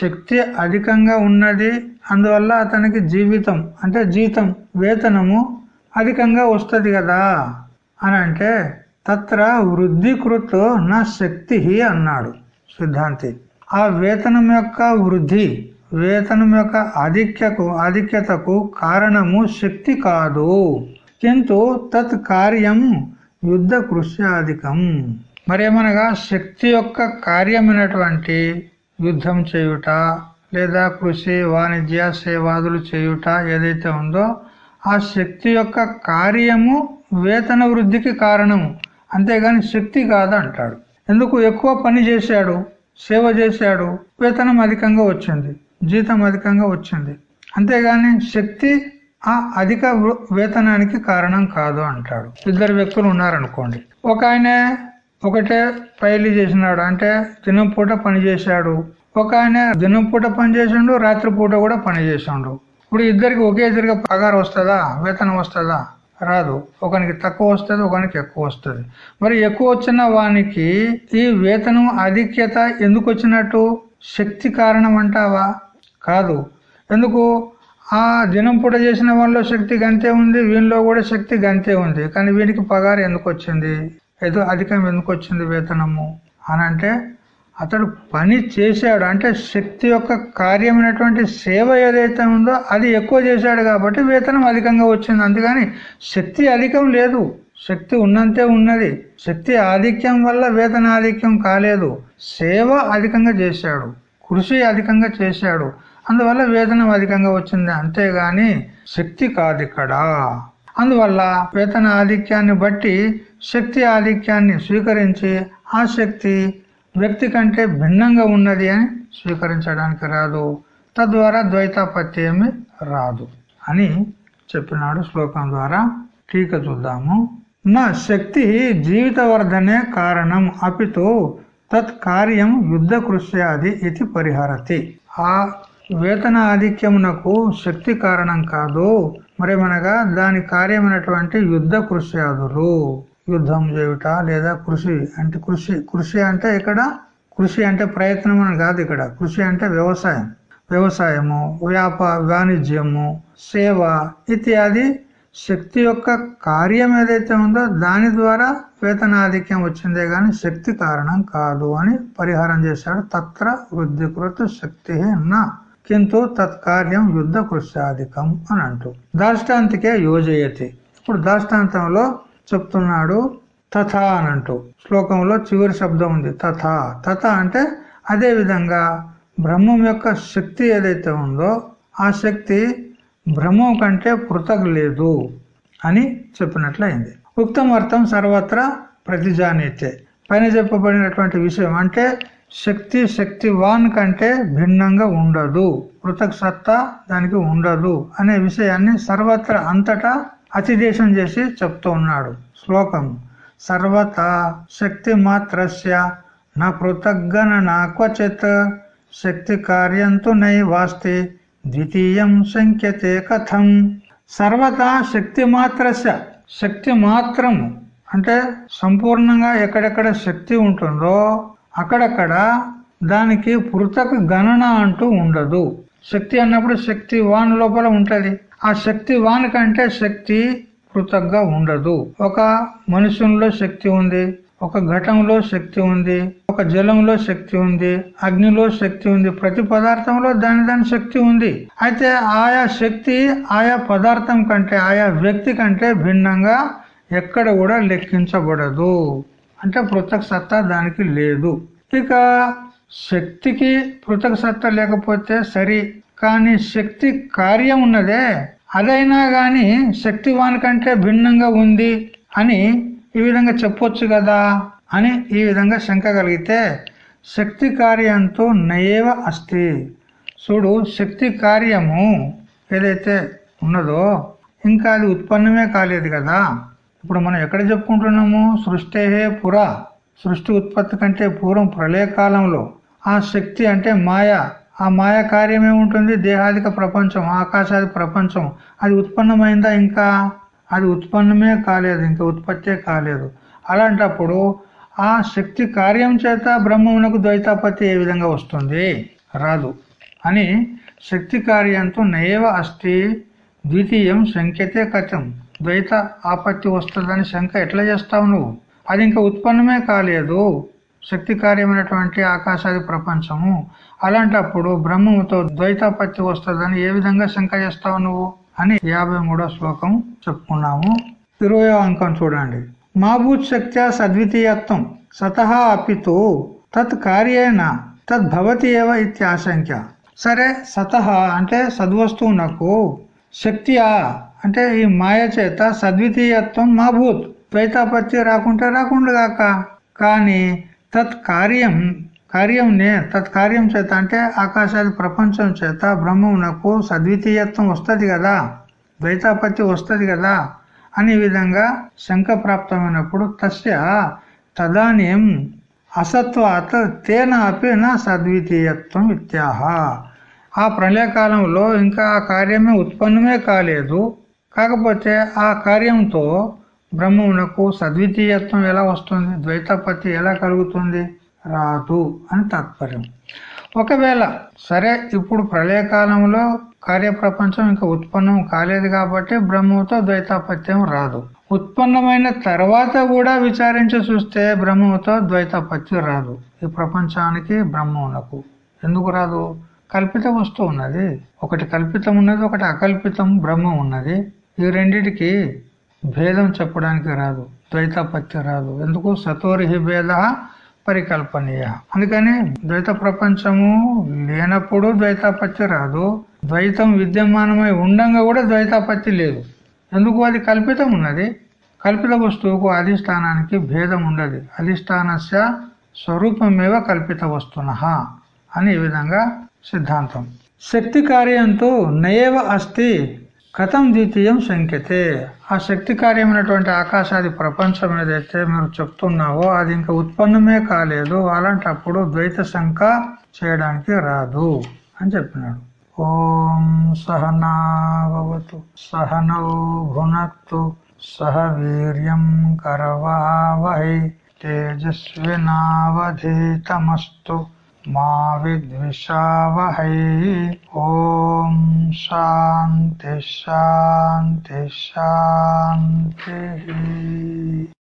శక్తి అధికంగా ఉన్నది అందువల్ల అతనికి జీవితం అంటే జీతం వేతనము అధికంగా వస్తుంది కదా? అని అంటే తత్ర వృద్ధికృతో నా శక్తి అన్నాడు సిద్ధాంతి. ఆ వేతనం యొక్క వృద్ధి వేతనం యొక్క ఆధిక్యకు ఆధిక్యతకు కారణము శక్తి కాదు. కింటు తత్ కార్యం యుద్ధ కృష్యాధికం. మరేమనగా శక్తి యొక్క కార్యమైనటువంటి యుద్ధం చేయుట లేదా కృషి వాణిజ్య సేవాదులు చేయుట ఏదైతే ఉందో ఆ శక్తి యొక్క కార్యము వేతన వృద్ధికి కారణము. అంతేగాని శక్తి కాదు అంటాడు ఎందుకు ఎక్కువ పని చేశాడు సేవ చేశాడు వేతనం అధికంగా వచ్చింది జీతం అధికంగా వచ్చింది. అంతేగాని శక్తి ఆ అధిక వేతనానికి కారణం కాదు అంటాడు. ఇద్దరు వ్యక్తులు ఉన్నారనుకోండి. ఒక ఆయన ఒకటే పైలి చేసినాడు అంటే దినం పూట పని చేశాడు. ఒక ఆయన దినం పూట పని చేసిండు రాత్రి పూట కూడా పని చేసిండు. ఇప్పుడు ఇద్దరికి ఒకే పగారం వస్తుందా? వేతనం వస్తుందా? రాదు. ఒకనికి తక్కువ వస్తుంది ఒకనికి ఎక్కువ వస్తుంది. మరి ఎక్కువ వచ్చిన వానికి ఈ వేతనం ఆధిక్యత ఎందుకు వచ్చినట్టు? శక్తి కారణం అంటావా? కాదు. ఎందుకు? ఆ దినం పూట చేసిన వాళ్ళలో శక్తి గంతే ఉంది వీనిలో కూడా శక్తి గంతే ఉంది. కానీ వీనికి పగారం ఎందుకు వచ్చింది? ఏదో అధికం ఎందుకు వచ్చింది వేతనము? అని అంటే అతడు పని చేశాడు. అంటే శక్తి యొక్క కార్యమైనటువంటి సేవ ఏదైతే ఉందో అది ఎక్కువ చేశాడు కాబట్టి వేతనం అధికంగా వచ్చింది. అందుకని శక్తి అధికం లేదు. శక్తి ఉన్నంతే ఉన్నది. శక్తి ఆధిక్యం వల్ల వేతన ఆధిక్యం కాలేదు. సేవ అధికంగా చేశాడు. కృషి అధికంగా చేశాడు. అందువల్ల వేతనం అధికంగా వచ్చింది. అంతేగాని శక్తి కాదు ఇక్కడ. అందువల్ల వేతన ఆధిక్యాన్ని బట్టి శక్తి ఆధిక్యాన్ని స్వీకరించి ఆ శక్తి వ్యక్తి కంటే భిన్నంగా ఉన్నది అని స్వీకరించడానికి రాదు. తద్వారా ద్వైతాపత్తి ఏమి రాదు అని చెప్పినాడు శ్లోకం ద్వారా. టీక చూద్దాము. నా శక్తి జీవితవర్ధనే కారణం అపితో తత్ కార్యం యుద్ధ కృష్యాది ఇది పరిహరతి. ఆ వేతన ఆధిక్యమునకు శక్తి కారణం కాదు. మరేమనగా దాని కార్యమైనటువంటి యుద్ధ కృష్యాదులు యుద్ధం చేయుట లేదా కృషి అంటే కృషి కృషి అంటే ఇక్కడ కృషి అంటే ప్రయత్నం అని కాదు ఇక్కడ. కృషి అంటే వ్యవసాయం. వ్యవసాయము వ్యాప వాణిజ్యము సేవ ఇత్యాది శక్తి యొక్క కార్యం ఏదైతే ఉందో దాని ద్వారా వేతనాధిక్యం వచ్చిందే గాని శక్తి కారణం కాదు అని పరిహారం చేశాడు. తత్ర వృద్ధికృత శక్తి నా. కింద తత్కార్యం యుద్ధ కృష్యాధికం అని అంటూ. దాష్టాంతికే యోజయతి. ఇప్పుడు దాష్టాంతంలో చెప్తున్నాడు తథా అనంటూ. శ్లోకంలో చివరి శబ్దం ఉంది తథా. తథ అంటే అదే విధంగా బ్రహ్మం యొక్క శక్తి ఏదైతే ఉందో ఆ శక్తి బ్రహ్మం కంటే పృథక్ లేదు అని చెప్పినట్లయింది. ఉక్తమర్థం సర్వత్రా ప్రతిజానైతే. పైన చెప్పబడినటువంటి విషయం అంటే శక్తి శక్తివాన్ కంటే భిన్నంగా ఉండదు పృథక్ సత్తా దానికి ఉండదు అనే విషయాన్ని సర్వత్ర అంతటా అతిదేశం చేసి చెప్తూ ఉన్నాడు. శ్లోకం సర్వత శక్తి మాత్రస్య నా పృథగ్గణన క్వచిత్ శక్తి కార్యంతు నైవాస్తి ద్వితీయం సంఖ్యతే కథం. సర్వత శక్తి మాత్రస్య శక్తి మాత్రం అంటే సంపూర్ణంగా ఎక్కడెక్కడ శక్తి ఉంటుందో అక్కడక్కడ దానికి పృథక్ గణన అంటూ ఉండదు. శక్తి అన్నప్పుడు శక్తి వాన్ లోపల ఉంటుంది. ఆ శక్తి వాన్ కంటే శక్తి పృథక్గా ఉండదు. ఒక మనుషుల్లో శక్తి ఉంది ఒక ఘటంలో శక్తి ఉంది ఒక జలంలో శక్తి ఉంది అగ్నిలో శక్తి ఉంది. ప్రతి పదార్థంలో దాని దాని శక్తి ఉంది. అయితే ఆయా శక్తి ఆయా పదార్థం కంటే ఆయా వ్యక్తి కంటే భిన్నంగా ఎక్కడ కూడా లెక్కించబడదు. అంటే పృథక్ సత్తా దానికి లేదు. ఇక శక్తికి పృథక సత్తా లేకపోతే సరి కానీ శక్తి కార్యం ఉన్నదే. అదైనా గాని శక్తివాన్ కంటే భిన్నంగా ఉంది అని ఈ విధంగా చెప్పొచ్చు కదా అని ఈ విధంగా శంక కలిగితే శక్తి కార్యంతో నయేవ అస్తి. చూడు శక్తి కార్యము ఏదైతే ఉన్నదో ఇంకా అది ఉత్పన్నమే కాలేదు కదా. ఇప్పుడు మనం ఎక్కడ చెప్పుకుంటున్నాము? సృష్టి పురా. సృష్టి ఉత్పత్తి కంటే పూర్వం ప్రళయ కాలంలో ఆ శక్తి అంటే మాయ. ఆ మాయ కార్యం ఏముంటుంది దేహాదిక ప్రపంచం ఆకాశాది ప్రపంచం. అది ఉత్పన్నమైందా ఇంకా? అది ఉత్పన్నమే కాలేదు ఇంకా ఉత్పత్తే కాలేదు. అలాంటప్పుడు ఆ శక్తి కార్యం చేత బ్రహ్మమునకు ద్వైతాపత్తి ఏ విధంగా వస్తుంది? రాదు. అని శక్తి కార్యంతో నయవ అస్తి ద్వితీయం శంక్యతే కథం. ద్వైత ఆపత్తి వస్తుందని శంక ఎట్లా చేస్తావు నువ్వు? అది ఇంకా ఉత్పన్నమే కాలేదు. శక్తి కార్యమైనటువంటి ఆకాశాది ప్రపంచము. అలాంటప్పుడు బ్రహ్మముతో ద్వైతాపత్తి వస్తుందని ఏ విధంగా శంక చేస్తావు నువ్వు అని యాభై శ్లోకం చెప్పుకున్నాము. ఇరవై అంకం చూడండి. మాభూత్ శక్త్యా సద్వితీయత్వం సతహా అపితో తత్ కార్యేణ తద్భవతి ఏవ ఇత్యాశంక్య. సరే సతహ అంటే సద్వస్తువునకు శక్తియా అంటే ఈ మాయ చేత సద్వితీయత్వం మాభూత్. ద్వైతాపత్తి రాకుంటే రాకుండాగాక కానీ తత్ కార్యం కార్యంనే తత్ కార్యం చేత అంటే ఆకాశాది ప్రపంచం చేత బ్రహ్మమునకు సద్వితీయత్వం వస్తుంది కదా ద్వైతాపత్తి వస్తుంది కదా అనే విధంగా శంక ప్రాప్తమైనప్పుడు తస్య తదానీం అసత్వాత్ తేన అపి నా సద్వితీయత్వం ఇత్యాహ. ఆ ప్రళయకాలంలో ఇంకా ఆ కార్యమే ఉత్పన్నమే కాలేదు. కాకపోతే ఆ కార్యంతో బ్రహ్మమునకు సద్వితీయత్వం ఎలా వస్తుంది? ద్వైతపత్తి ఎలా కలుగుతుంది? రాదు అని తాత్పర్యం. ఒకవేళ సరే ఇప్పుడు ప్రళయకాలంలో కార్యప్రపంచం ఇంకా ఉత్పన్నం కాలేదు కాబట్టి బ్రహ్మతో ద్వైతాపత్యం రాదు. ఉత్పన్నమైన తర్వాత కూడా విచారించి చూస్తే బ్రహ్మతో ద్వైతాపత్యం రాదు. ఈ ప్రపంచానికి బ్రహ్మమునకు. ఎందుకు రాదు? కల్పిత వస్తువు ఉన్నది. ఒకటి కల్పితం ఉన్నది ఒకటి అకల్పితం బ్రహ్మం ఉన్నది ఈ రెండిటికి భేదం చెప్పడానికి రాదు ద్వైతాపత్తి రాదు. ఎందుకు? సతోరిహి భేద పరికల్పనీయ. అందుకని ద్వైత ప్రపంచము లేనప్పుడు ద్వైతాపత్తి రాదు. ద్వైతం విద్యమానమై ఉండంగా కూడా ద్వైతాపత్తి లేదు. ఎందుకు? అది కల్పితం ఉన్నది. కల్పిత వస్తువుకు అధిష్టానానికి భేదం ఉండదు. అధిష్టానస్య స్వరూపమేవ కల్పిత వస్తున అని ఈ విధంగా సిద్ధాంతం. శక్తి కార్యంతో నయేవ అస్తి కథం ద్వితీయం శంక్యతే ఆ శక్తి కార్యమైనటువంటి ఆకాశాది ప్రపంచం ఏదైతే మీరు చెప్తున్నావో అది ఇంకా ఉత్పన్నమే కాలేదు. అలాంటప్పుడు ద్వైత శంక చేయడానికి రాదు అని చెప్పినాడు. ఓం సహనావతు సహనౌ భునత్తు సహ వీర్యం కరవావహై తేజస్వినావధీతమస్తు. మా విద్విషావహై ఓం శాంతి శాంతి శాంతి